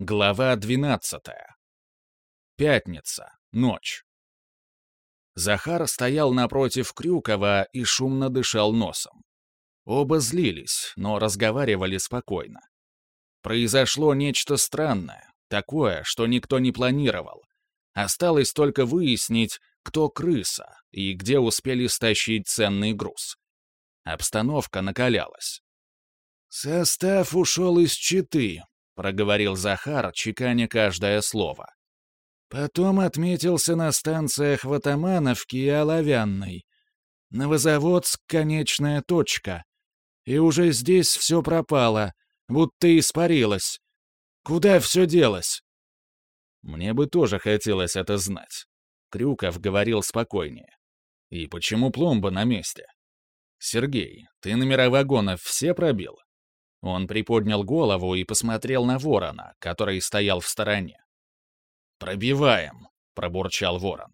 Глава 12. Пятница. Ночь. Захар стоял напротив Крюкова и шумно дышал носом. Оба злились, но разговаривали спокойно. Произошло нечто странное, такое, что никто не планировал. Осталось только выяснить, кто крыса и где успели стащить ценный груз. Обстановка накалялась. «Состав ушел из Читы», — проговорил Захар, чеканя каждое слово. Потом отметился на станциях в Атамановке и Оловянной. Новозаводск — конечная точка. И уже здесь все пропало, будто испарилось. Куда все делось? Мне бы тоже хотелось это знать. Крюков говорил спокойнее. И почему пломба на месте? Сергей, ты номера вагонов все пробил? Он приподнял голову и посмотрел на ворона, который стоял в стороне. «Пробиваем», — пробурчал ворон.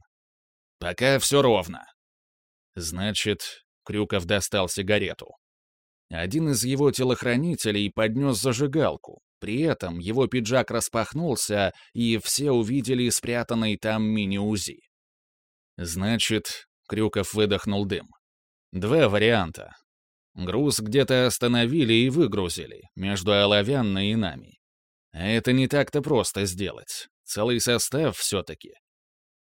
«Пока все ровно». «Значит...» — Крюков достал сигарету. Один из его телохранителей поднес зажигалку. При этом его пиджак распахнулся, и все увидели спрятанный там мини-УЗИ. «Значит...» — Крюков выдохнул дым. «Два варианта. Груз где-то остановили и выгрузили, между Оловянной и нами. А это не так-то просто сделать. Целый состав все-таки.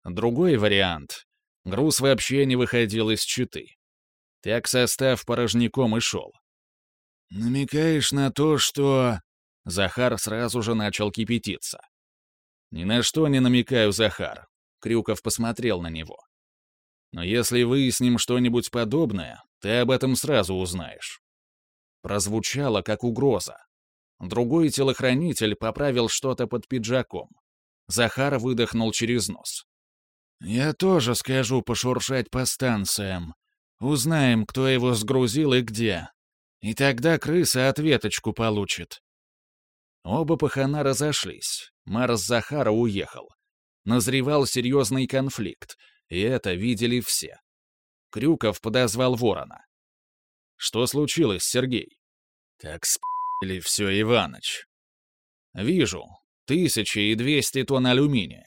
Другой вариант. Груз вообще не выходил из Читы. Так состав порожняком и шел. «Намекаешь на то, что...» Захар сразу же начал кипятиться. «Ни на что не намекаю, Захар». Крюков посмотрел на него. «Но если выясним что-нибудь подобное, ты об этом сразу узнаешь». Прозвучало как угроза. Другой телохранитель поправил что-то под пиджаком. Захар выдохнул через нос. «Я тоже скажу пошуршать по станциям. Узнаем, кто его сгрузил и где. И тогда крыса ответочку получит». Оба пахана разошлись. Марс Захара уехал. Назревал серьезный конфликт, и это видели все. Крюков подозвал ворона. «Что случилось, Сергей?» «Так спили все, Иваныч». «Вижу. Тысячи и двести тонн алюминия».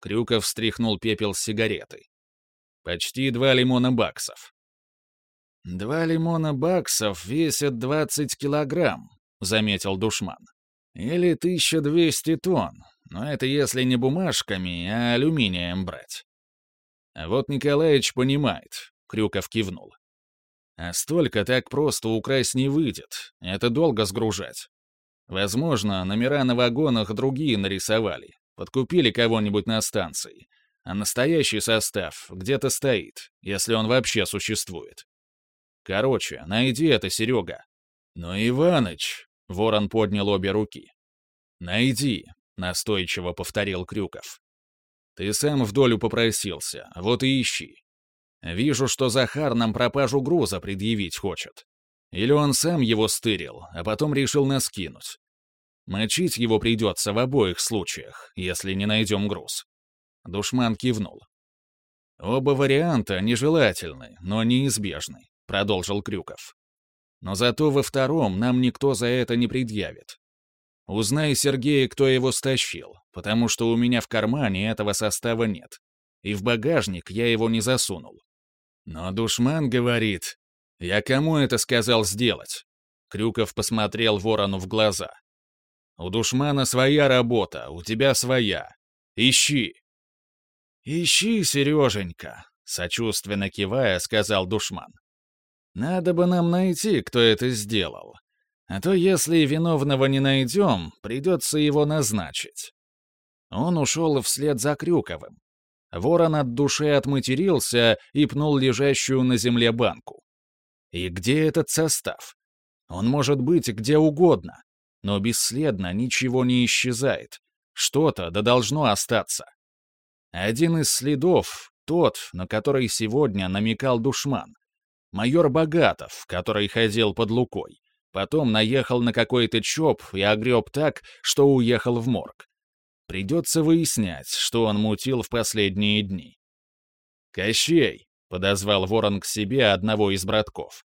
Крюков встряхнул пепел с сигареты. «Почти два лимона баксов». «Два лимона баксов весят двадцать килограмм», — заметил душман. «Или тысяча двести тонн, но это если не бумажками, а алюминием брать». А вот Николаевич понимает. Крюков кивнул. А столько так просто украсть не выйдет. Это долго сгружать. Возможно, номера на вагонах другие нарисовали. Подкупили кого-нибудь на станции. А настоящий состав где-то стоит, если он вообще существует. Короче, найди это, Серега. Но, Иваныч, Ворон поднял обе руки. Найди, настойчиво повторил Крюков. Ты сам в долю попросился, вот и ищи. Вижу, что Захар нам пропажу груза предъявить хочет. Или он сам его стырил, а потом решил нас кинуть. Мочить его придется в обоих случаях, если не найдем груз. Душман кивнул. «Оба варианта нежелательны, но неизбежны», — продолжил Крюков. «Но зато во втором нам никто за это не предъявит. Узнай, Сергея, кто его стащил, потому что у меня в кармане этого состава нет. И в багажник я его не засунул. Но душман говорит, «Я кому это сказал сделать?» Крюков посмотрел ворону в глаза. «У душмана своя работа, у тебя своя. Ищи!» «Ищи, Сереженька!» — сочувственно кивая, сказал душман. «Надо бы нам найти, кто это сделал. А то, если виновного не найдем, придется его назначить». Он ушел вслед за Крюковым. Ворон от души отматерился и пнул лежащую на земле банку. И где этот состав? Он может быть где угодно, но бесследно ничего не исчезает. Что-то да должно остаться. Один из следов — тот, на который сегодня намекал душман. Майор Богатов, который ходил под Лукой. Потом наехал на какой-то чоп и огреб так, что уехал в морг. Придется выяснять, что он мутил в последние дни. «Кощей!» — подозвал ворон к себе одного из братков.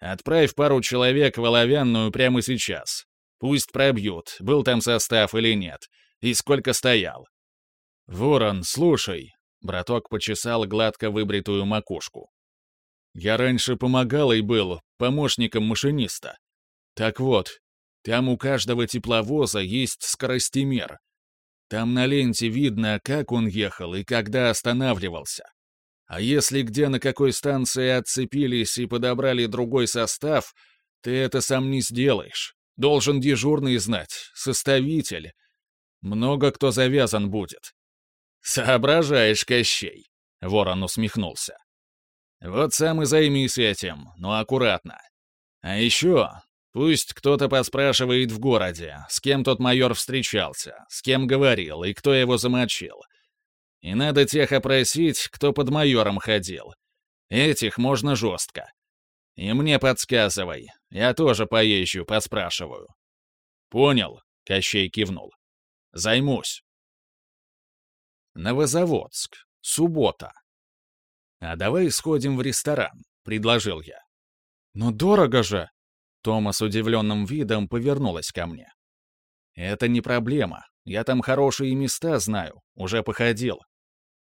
«Отправь пару человек в Оловянную прямо сейчас. Пусть пробьют, был там состав или нет, и сколько стоял. «Ворон, слушай», — браток почесал гладко выбритую макушку. «Я раньше помогал и был помощником машиниста. Так вот, там у каждого тепловоза есть скоростимер. Там на ленте видно, как он ехал и когда останавливался. А если где на какой станции отцепились и подобрали другой состав, ты это сам не сделаешь. Должен дежурный знать, составитель. Много кто завязан будет. Соображаешь, Кощей, — Ворон усмехнулся. Вот сам и займись этим, но аккуратно. А еще, пусть кто-то поспрашивает в городе, с кем тот майор встречался, с кем говорил и кто его замочил. И надо тех опросить, кто под майором ходил. Этих можно жестко. И мне подсказывай. Я тоже поезжу, поспрашиваю. Понял, Кощей кивнул. Займусь. Новозаводск. Суббота. А давай сходим в ресторан, предложил я. Но дорого же. Тома с удивленным видом повернулась ко мне. Это не проблема. Я там хорошие места знаю, уже походил.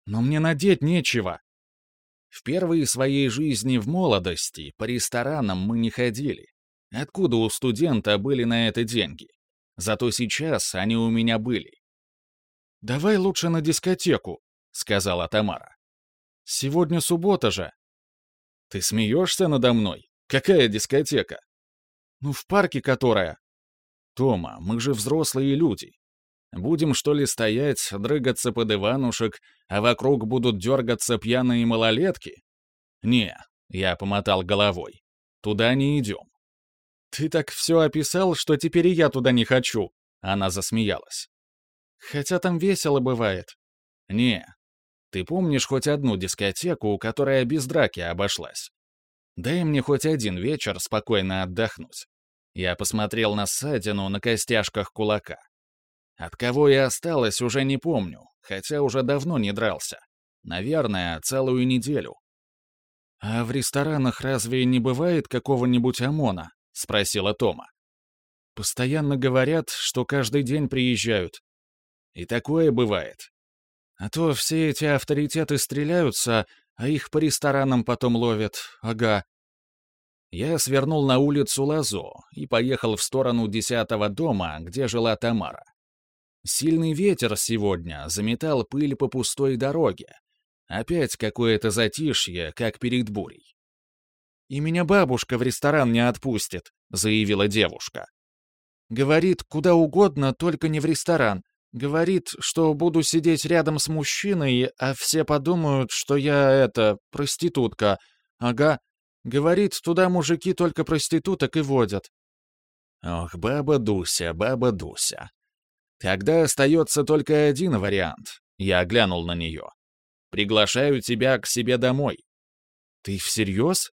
Но мне надеть нечего. В первые своей жизни в молодости по ресторанам мы не ходили. Откуда у студента были на это деньги? Зато сейчас они у меня были. «Давай лучше на дискотеку», — сказала Тамара. «Сегодня суббота же». «Ты смеешься надо мной? Какая дискотека?» «Ну, в парке которая». «Тома, мы же взрослые люди. Будем, что ли, стоять, дрыгаться под Иванушек, а вокруг будут дергаться пьяные малолетки? Не, я помотал головой. Туда не идем. Ты так все описал, что теперь и я туда не хочу. Она засмеялась. Хотя там весело бывает. Не. Ты помнишь хоть одну дискотеку, которая без драки обошлась? Дай мне хоть один вечер спокойно отдохнуть. Я посмотрел на ссадину на костяшках кулака. От кого я осталось, уже не помню, хотя уже давно не дрался. Наверное, целую неделю. «А в ресторанах разве не бывает какого-нибудь ОМОНа?» — спросила Тома. «Постоянно говорят, что каждый день приезжают. И такое бывает. А то все эти авторитеты стреляются, а их по ресторанам потом ловят. Ага». Я свернул на улицу Лазо и поехал в сторону десятого дома, где жила Тамара. Сильный ветер сегодня заметал пыль по пустой дороге. Опять какое-то затишье, как перед бурей. «И меня бабушка в ресторан не отпустит», — заявила девушка. «Говорит, куда угодно, только не в ресторан. Говорит, что буду сидеть рядом с мужчиной, а все подумают, что я, это, проститутка. Ага. Говорит, туда мужики только проституток и водят». «Ох, баба Дуся, баба Дуся», Тогда остается только один вариант. Я глянул на нее. Приглашаю тебя к себе домой. Ты всерьез?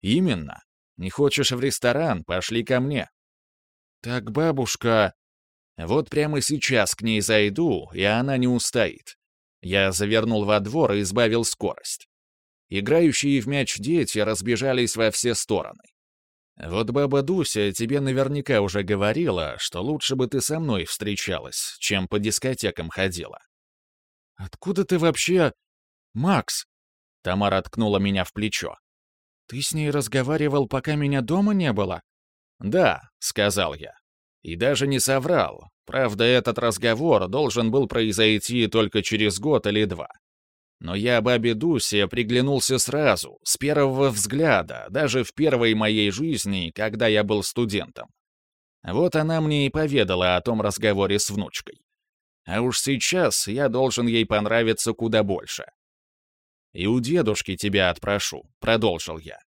Именно. Не хочешь в ресторан, пошли ко мне. Так, бабушка... Вот прямо сейчас к ней зайду, и она не устоит. Я завернул во двор и избавил скорость. Играющие в мяч дети разбежались во все стороны. Вот баба Дуся тебе наверняка уже говорила, что лучше бы ты со мной встречалась, чем по дискотекам ходила. Откуда ты вообще... Макс? Тамара ткнула меня в плечо. Ты с ней разговаривал, пока меня дома не было? Да, сказал я. И даже не соврал. Правда, этот разговор должен был произойти только через год или два. Но я бабе Дусе приглянулся сразу, с первого взгляда, даже в первой моей жизни, когда я был студентом. Вот она мне и поведала о том разговоре с внучкой. А уж сейчас я должен ей понравиться куда больше. «И у дедушки тебя отпрошу», — продолжил я.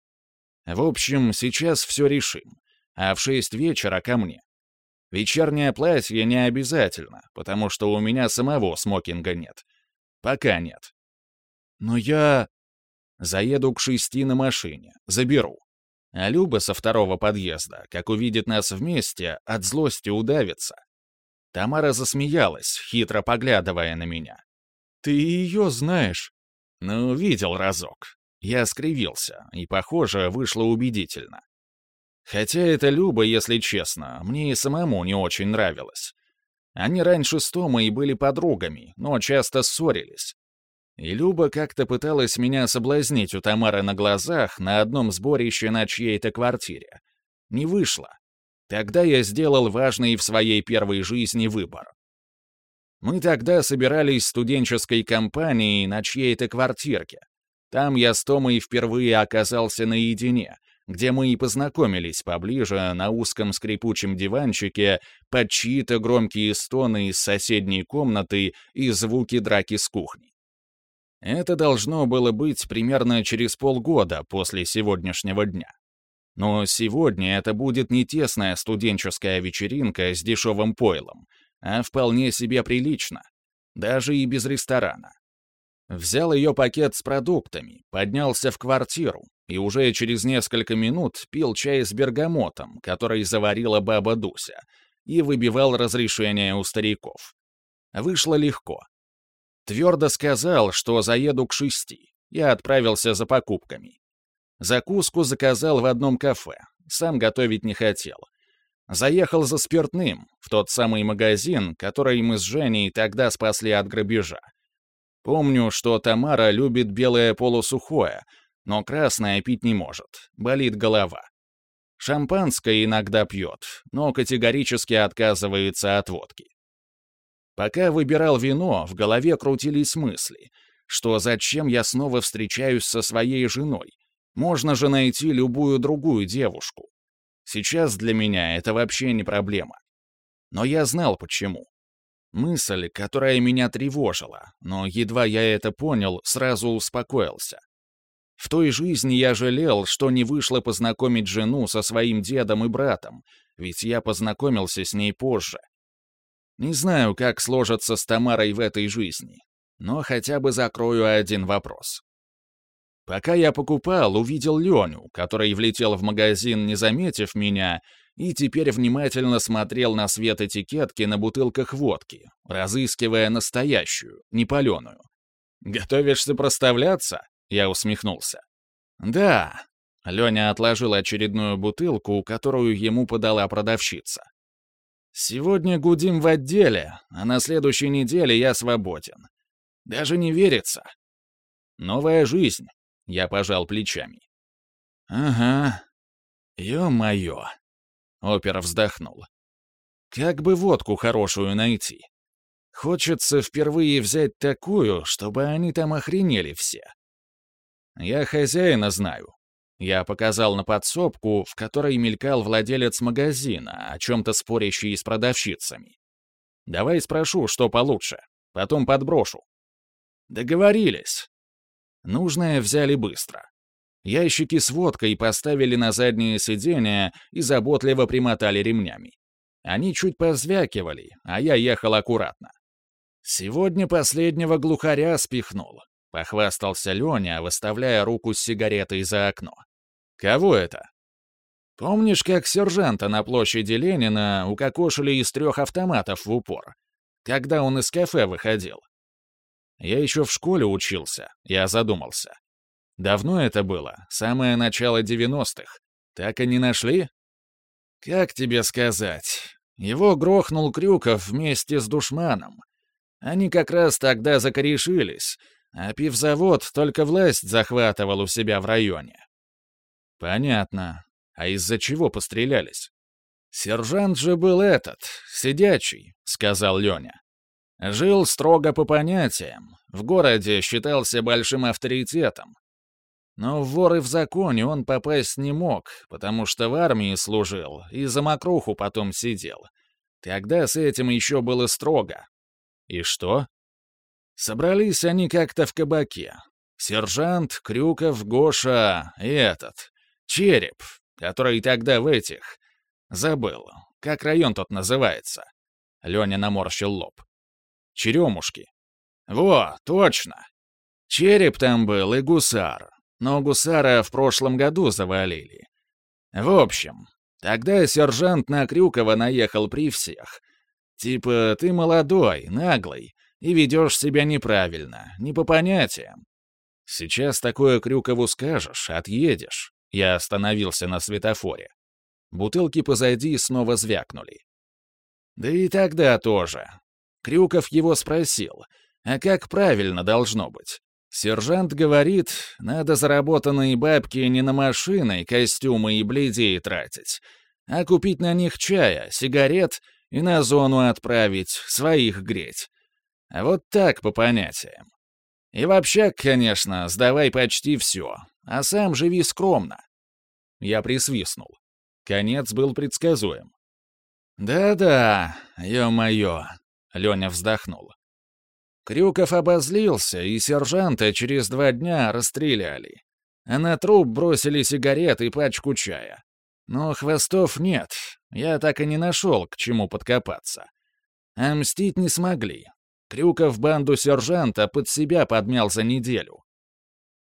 «В общем, сейчас все решим, а в шесть вечера ко мне. Вечернее платье не обязательно, потому что у меня самого смокинга нет. Пока нет. «Но я...» «Заеду к шести на машине, заберу. А Люба со второго подъезда, как увидит нас вместе, от злости удавится». Тамара засмеялась, хитро поглядывая на меня. «Ты ее знаешь?» «Ну, видел разок». Я скривился, и, похоже, вышло убедительно. Хотя это Люба, если честно, мне и самому не очень нравилось. Они раньше с Томой были подругами, но часто ссорились. И Люба как-то пыталась меня соблазнить у Тамары на глазах на одном сборище на чьей-то квартире. Не вышло. Тогда я сделал важный в своей первой жизни выбор. Мы тогда собирались студенческой компанией на чьей-то квартирке. Там я с Томой впервые оказался наедине, где мы и познакомились поближе на узком скрипучем диванчике под чьи-то громкие стоны из соседней комнаты и звуки драки с кухни. Это должно было быть примерно через полгода после сегодняшнего дня. Но сегодня это будет не тесная студенческая вечеринка с дешевым пойлом, а вполне себе прилично, даже и без ресторана. Взял ее пакет с продуктами, поднялся в квартиру и уже через несколько минут пил чай с бергамотом, который заварила баба Дуся, и выбивал разрешение у стариков. Вышло легко. Твердо сказал, что заеду к шести, и отправился за покупками. Закуску заказал в одном кафе, сам готовить не хотел. Заехал за спиртным, в тот самый магазин, который мы с Женей тогда спасли от грабежа. Помню, что Тамара любит белое полусухое, но красное пить не может, болит голова. Шампанское иногда пьет, но категорически отказывается от водки. Пока выбирал вино, в голове крутились мысли, что зачем я снова встречаюсь со своей женой. Можно же найти любую другую девушку. Сейчас для меня это вообще не проблема. Но я знал почему. Мысль, которая меня тревожила, но едва я это понял, сразу успокоился. В той жизни я жалел, что не вышло познакомить жену со своим дедом и братом, ведь я познакомился с ней позже. Не знаю, как сложится с Тамарой в этой жизни, но хотя бы закрою один вопрос. Пока я покупал, увидел Леню, который влетел в магазин, не заметив меня, и теперь внимательно смотрел на свет этикетки на бутылках водки, разыскивая настоящую, не паленую. «Готовишься проставляться?» — я усмехнулся. «Да». Леня отложил очередную бутылку, которую ему подала продавщица. «Сегодня гудим в отделе, а на следующей неделе я свободен. Даже не верится. Новая жизнь», — я пожал плечами. «Ага. Ё-моё». Опера вздохнул. «Как бы водку хорошую найти? Хочется впервые взять такую, чтобы они там охренели все. Я хозяина знаю». Я показал на подсобку, в которой мелькал владелец магазина, о чем-то спорящий с продавщицами. «Давай спрошу, что получше. Потом подброшу». «Договорились». Нужное взяли быстро. Ящики с водкой поставили на заднее сиденье и заботливо примотали ремнями. Они чуть позвякивали, а я ехал аккуратно. Сегодня последнего глухаря спихнул, похвастался Леня, выставляя руку с сигаретой за окно. Кого это? Помнишь, как сержанта на площади Ленина укокошили из трех автоматов в упор, когда он из кафе выходил? Я еще в школе учился, я задумался. Давно это было, самое начало 90-х. Так и не нашли? Как тебе сказать? Его грохнул Крюков вместе с душманом. Они как раз тогда закорешились, а пивзавод только власть захватывал у себя в районе. Понятно. А из-за чего пострелялись? Сержант же был этот, сидячий, сказал Леня. Жил строго по понятиям, в городе считался большим авторитетом. Но в воры в законе он попасть не мог, потому что в армии служил и за мокруху потом сидел. Тогда с этим еще было строго. И что? Собрались они как-то в кабаке. Сержант, Крюков, Гоша и этот. Череп, который тогда в этих... Забыл, как район тот называется. Леня наморщил лоб. Черемушки. Во, точно. Череп там был и гусар, но гусара в прошлом году завалили. В общем, тогда сержант на Крюкова наехал при всех. Типа, ты молодой, наглый, и ведешь себя неправильно, не по понятиям. Сейчас такое Крюкову скажешь, отъедешь. Я остановился на светофоре. Бутылки позади снова звякнули. Да и тогда тоже. Крюков его спросил, а как правильно должно быть? Сержант говорит, надо заработанные бабки не на машины, костюмы и бледей тратить, а купить на них чая, сигарет и на зону отправить, своих греть. А вот так по понятиям. И вообще, конечно, сдавай почти все, а сам живи скромно. Я присвистнул. Конец был предсказуем. «Да-да, ё-моё», — Лёня вздохнул. Крюков обозлился, и сержанта через два дня расстреляли. А на труп бросили сигарет и пачку чая. Но хвостов нет, я так и не нашел, к чему подкопаться. А мстить не смогли. Крюков банду сержанта под себя подмял за неделю.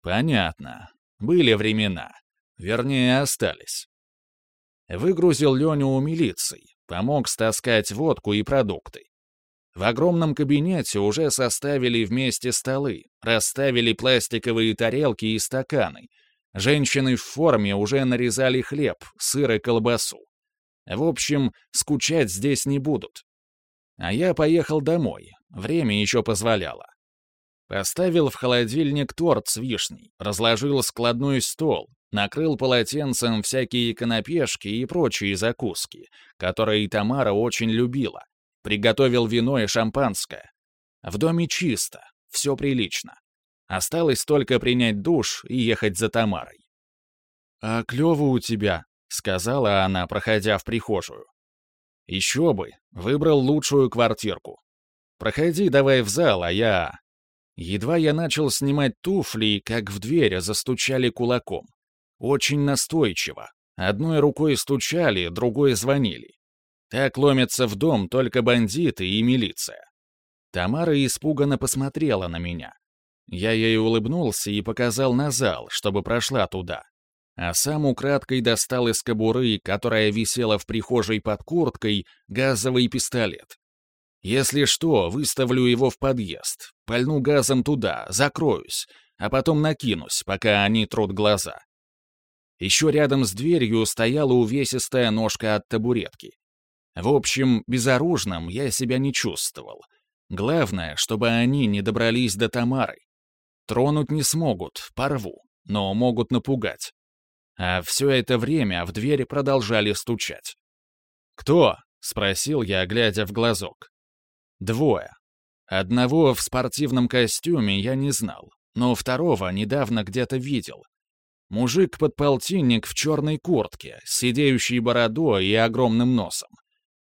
Понятно. Были времена. Вернее, остались. Выгрузил Леню у милиции, помог стаскать водку и продукты. В огромном кабинете уже составили вместе столы, расставили пластиковые тарелки и стаканы. Женщины в форме уже нарезали хлеб, сыр и колбасу. В общем, скучать здесь не будут. А я поехал домой, время еще позволяло. Поставил в холодильник торт с вишней, разложил складной стол, накрыл полотенцем всякие канапешки и прочие закуски, которые Тамара очень любила, Приготовил вино и шампанское. В доме чисто, все прилично. Осталось только принять душ и ехать за Тамарой. «А клёво у тебя», — сказала она, проходя в прихожую. «Еще бы, выбрал лучшую квартирку. Проходи давай в зал, а я...» Едва я начал снимать туфли, как в дверь застучали кулаком. Очень настойчиво. Одной рукой стучали, другой звонили. Так ломятся в дом только бандиты и милиция. Тамара испуганно посмотрела на меня. Я ей улыбнулся и показал на зал, чтобы прошла туда. А сам украдкой достал из кобуры, которая висела в прихожей под курткой, газовый пистолет. Если что, выставлю его в подъезд, пальну газом туда, закроюсь, а потом накинусь, пока они трут глаза. Еще рядом с дверью стояла увесистая ножка от табуретки. В общем, безоружным я себя не чувствовал. Главное, чтобы они не добрались до Тамары. Тронуть не смогут, порву, но могут напугать. А все это время в двери продолжали стучать. «Кто?» — спросил я, глядя в глазок. «Двое. Одного в спортивном костюме я не знал, но второго недавно где-то видел. Мужик-подполтинник в черной куртке, сидеющий бородой и огромным носом.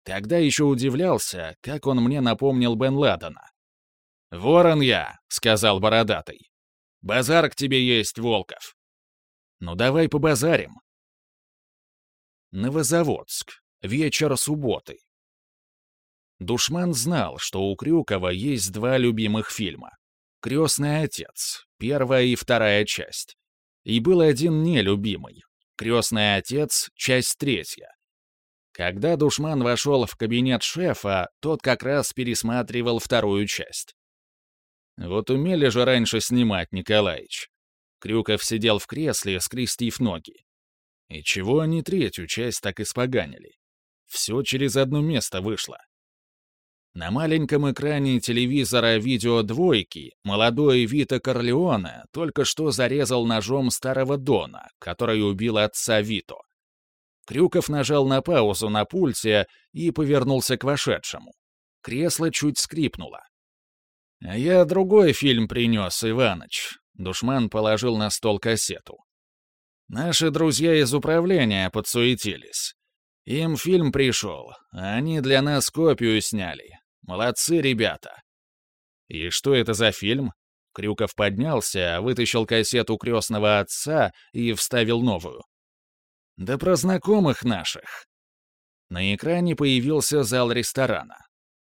Тогда еще удивлялся, как он мне напомнил Бен Ладена. «Ворон я», — сказал бородатый. «Базар к тебе есть, Волков». «Ну давай побазарим». Новозаводск. Вечер субботы. Душман знал, что у Крюкова есть два любимых фильма. «Крестный отец», первая и вторая часть. И был один нелюбимый. «Крестный отец», часть третья. Когда душман вошел в кабинет шефа, тот как раз пересматривал вторую часть. Вот умели же раньше снимать, Николаич. Крюков сидел в кресле, скрестив ноги. И чего они третью часть так испоганили? Все через одно место вышло. На маленьком экране телевизора видео двойки молодой Вита Корлеоне только что зарезал ножом старого Дона, который убил отца Вито. Крюков нажал на паузу на пульте и повернулся к вошедшему. Кресло чуть скрипнуло. «А я другой фильм принес, Иваныч», — душман положил на стол кассету. «Наши друзья из управления подсуетились. Им фильм пришел, а они для нас копию сняли. Молодцы ребята». «И что это за фильм?» Крюков поднялся, вытащил кассету крестного отца и вставил новую. Да про знакомых наших. На экране появился зал ресторана.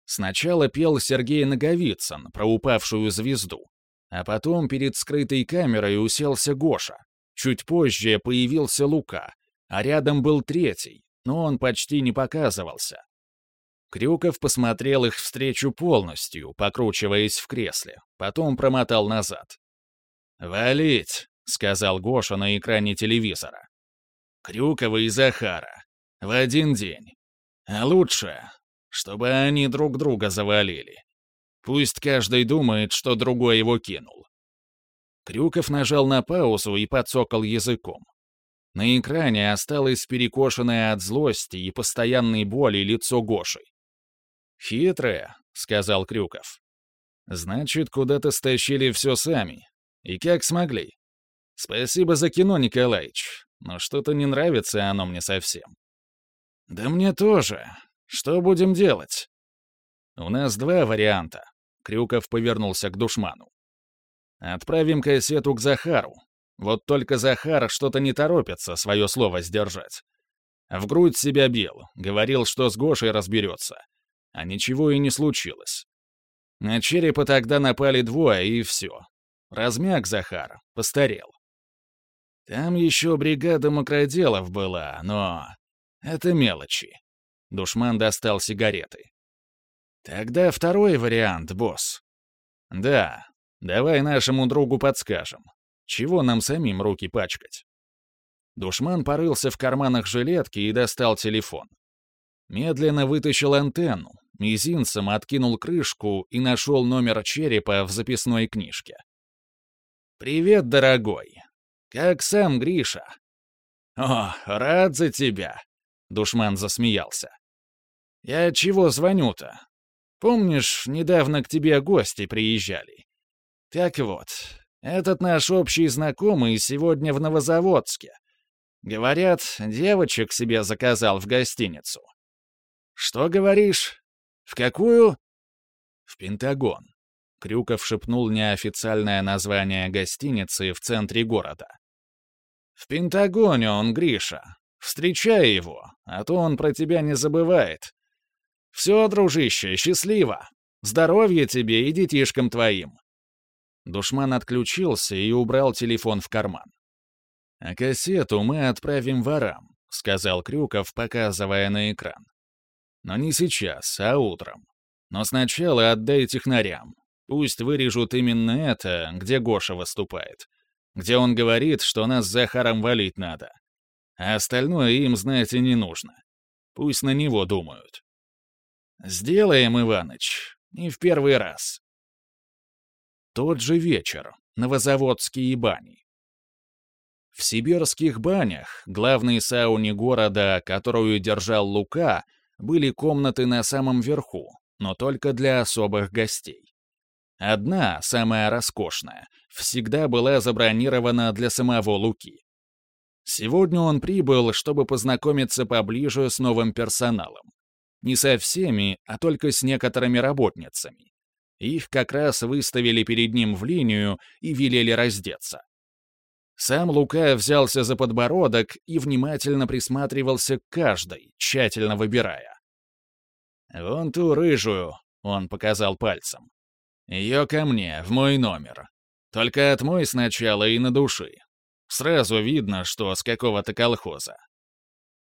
Сначала пел Сергей Наговицын про упавшую звезду, а потом перед скрытой камерой уселся Гоша. Чуть позже появился Лука, а рядом был третий, но он почти не показывался. Крюков посмотрел их встречу полностью, покручиваясь в кресле, потом промотал назад. «Валить!» — сказал Гоша на экране телевизора. Крюкова и Захара. В один день. А лучше, чтобы они друг друга завалили. Пусть каждый думает, что другой его кинул. Крюков нажал на паузу и подсокал языком. На экране осталось перекошенное от злости и постоянной боли лицо Гоши. «Хитрое», — сказал Крюков. «Значит, куда-то стащили все сами. И как смогли. Спасибо за кино, Николаич, но что-то не нравится оно мне совсем». «Да мне тоже. Что будем делать?» «У нас два варианта», — Крюков повернулся к душману. «Отправим кассету к Захару, вот только Захар что-то не торопится свое слово сдержать. В грудь себя бил, говорил, что с Гошей разберется. А ничего и не случилось. На черепа тогда напали двое, и все. Размяк Захар, постарел. Там еще бригада мокроделов была, но... Это мелочи. Душман достал сигареты. Тогда второй вариант, босс. Да, давай нашему другу подскажем. Чего нам самим руки пачкать? Душман порылся в карманах жилетки и достал телефон. Медленно вытащил антенну, мизинцем откинул крышку и нашел номер черепа в записной книжке. «Привет, дорогой. Как сам Гриша?» «О, рад за тебя!» — душман засмеялся. «Я чего звоню-то? Помнишь, недавно к тебе гости приезжали? Так вот, этот наш общий знакомый сегодня в Новозаводске. Говорят, девочек себе заказал в гостиницу. Что говоришь? В какую? В Пентагон. Крюков шепнул неофициальное название гостиницы в центре города. В Пентагоне он, Гриша. Встречай его, а то он про тебя не забывает. Все, дружище, счастливо. Здоровья тебе и детишкам твоим. Душман отключился и убрал телефон в карман. «А кассету мы отправим ворам», — сказал Крюков, показывая на экран. «Но не сейчас, а утром. Но сначала отдай технарям. Пусть вырежут именно это, где Гоша выступает. Где он говорит, что нас с Захаром валить надо. А остальное им знать и не нужно. Пусть на него думают. Сделаем, Иваныч. Не в первый раз. Тот же вечер. Новозаводские бани. В сибирских банях, главной сауне города, которую держал Лука, были комнаты на самом верху, но только для особых гостей. Одна, самая роскошная, всегда была забронирована для самого Луки. Сегодня он прибыл, чтобы познакомиться поближе с новым персоналом. Не со всеми, а только с некоторыми работницами. Их как раз выставили перед ним в линию и велели раздеться. Сам Лука взялся за подбородок и внимательно присматривался к каждой, тщательно выбирая. «Вон ту рыжую», — он показал пальцем. «Ее ко мне, в мой номер. Только отмой сначала и на души. Сразу видно, что с какого-то колхоза».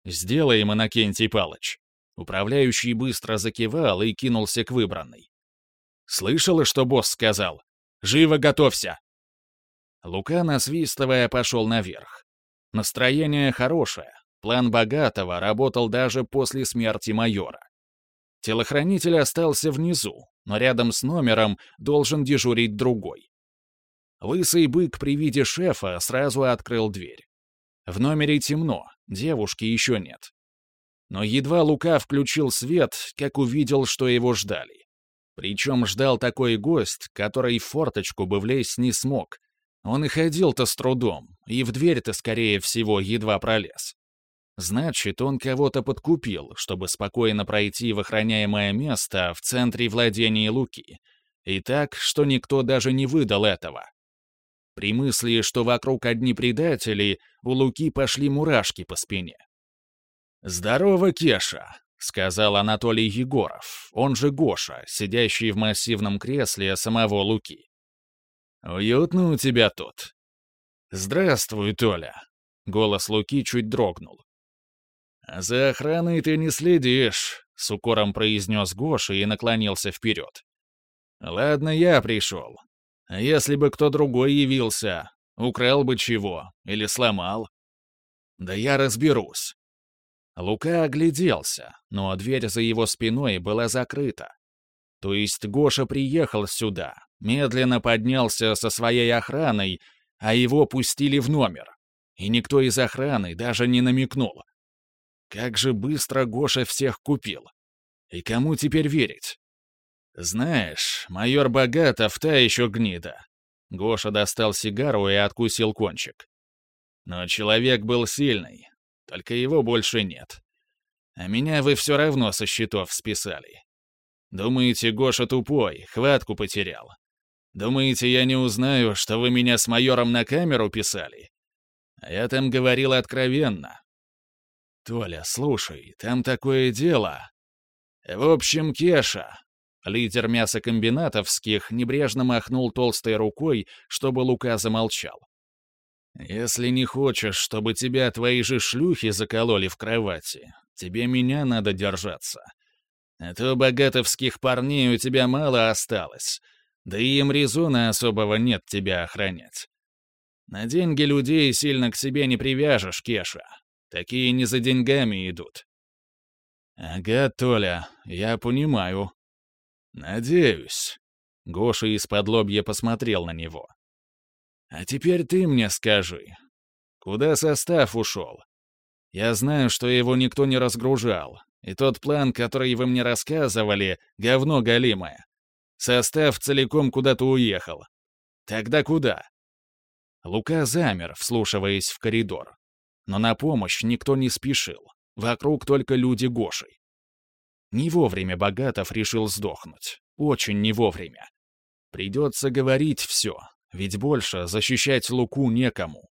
«Сделаем, Иннокентий Палыч». Управляющий быстро закивал и кинулся к выбранной. Слышала, что босс сказал? Живо готовься!» Лука, насвистывая, пошел наверх. Настроение хорошее. План Богатого работал даже после смерти майора. Телохранитель остался внизу, но рядом с номером должен дежурить другой. Лысый бык при виде шефа сразу открыл дверь. В номере темно, девушки еще нет. Но едва Лука включил свет, как увидел, что его ждали. Причем ждал такой гость, который в форточку бы влезть не смог. Он и ходил-то с трудом, и в дверь-то, скорее всего, едва пролез. Значит, он кого-то подкупил, чтобы спокойно пройти в охраняемое место в центре владения Луки. И так, что никто даже не выдал этого. При мысли, что вокруг одни предатели, у Луки пошли мурашки по спине. «Здорово, Кеша!» — сказал Анатолий Егоров, он же Гоша, сидящий в массивном кресле самого Луки. «Уютно у тебя тут». «Здравствуй, Толя». Голос Луки чуть дрогнул. «За охраной ты не следишь», — с укором произнес Гоша и наклонился вперед. «Ладно, я пришел. А если бы кто другой явился, украл бы чего или сломал?» «Да я разберусь. Лука огляделся, но дверь за его спиной была закрыта. То есть Гоша приехал сюда, медленно поднялся со своей охраной, а его пустили в номер. И никто из охраны даже не намекнул. Как же быстро Гоша всех купил. И кому теперь верить? Знаешь, майор Богатов та еще гнида. Гоша достал сигару и откусил кончик. Но человек был сильный, только его больше нет. А меня вы все равно со счетов списали. Думаете, Гоша тупой, хватку потерял? Думаете, я не узнаю, что вы меня с майором на камеру писали? А я там говорил откровенно. Толя, слушай, там такое дело. В общем, Кеша, лидер мясокомбинатовских, небрежно махнул толстой рукой, чтобы Лука замолчал. «Если не хочешь, чтобы тебя твои же шлюхи закололи в кровати, тебе меня надо держаться. А то богатовских парней у тебя мало осталось, да и им резона особого нет тебя охранять. На деньги людей сильно к себе не привяжешь, Кеша. Такие не за деньгами идут». «Ага, Толя, я понимаю». «Надеюсь». Гоша из-под лобья посмотрел на него. А теперь ты мне скажи, куда состав ушел? Я знаю, что его никто не разгружал, и тот план, который вы мне рассказывали, говно галимое. Состав целиком куда-то уехал. Тогда куда? Лука замер, вслушиваясь в коридор. Но на помощь никто не спешил. Вокруг только люди Гоши. Не вовремя Богатов решил сдохнуть. Очень не вовремя. Придется говорить все, ведь больше защищать Луку некому.